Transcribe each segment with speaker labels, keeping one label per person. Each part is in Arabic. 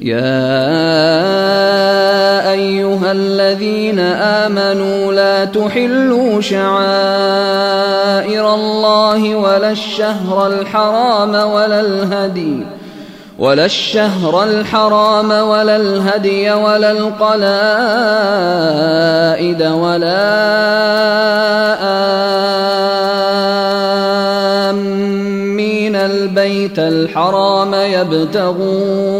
Speaker 1: يا أيها الذين آمنوا لا تحلوا شعائر الله ولا الشهر الحرام ولا الهدي ولا الشهر الحرام ولا الهدي ولا القلائد ولا آمين. البيت الحرام يبتغون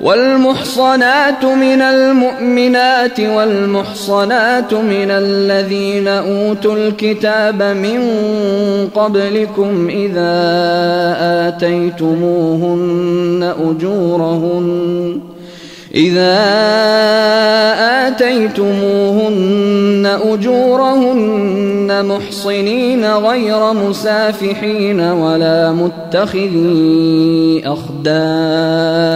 Speaker 1: والمحصنات من المؤمنات والمحصنات من الذين أوتوا الكتاب من قبلكم إذا آتيتموهن أجورهن إذا آتيتموهن أجورهن محصنين غير مسافحين ولا متخذي أخدان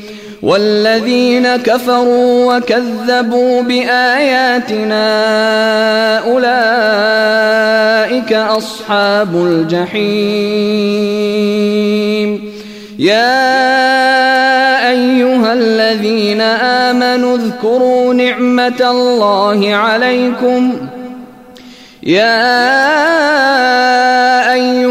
Speaker 1: والذين كفروا وكذبوا بآياتنا أولئك أصحاب الجحيم. يا أيها الذين آمنوا اذكروا نعمة الله عليكم. يا أيها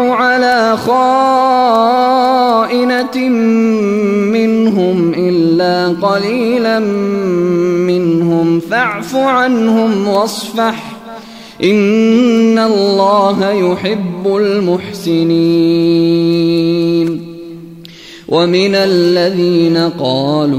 Speaker 1: على خائنة منهم إلا قليلا منهم. فاعف عنهم واصفح. إن الله يحب المحسنين. ومن الذين قالوا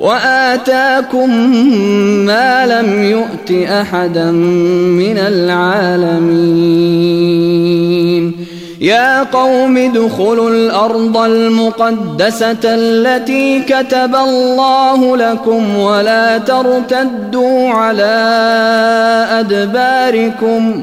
Speaker 1: وآتاكم ما لم يؤت أحدا من العالمين. يا قوم ادخلوا الأرض المقدسة التي كتب الله لكم ولا ترتدوا على أدباركم.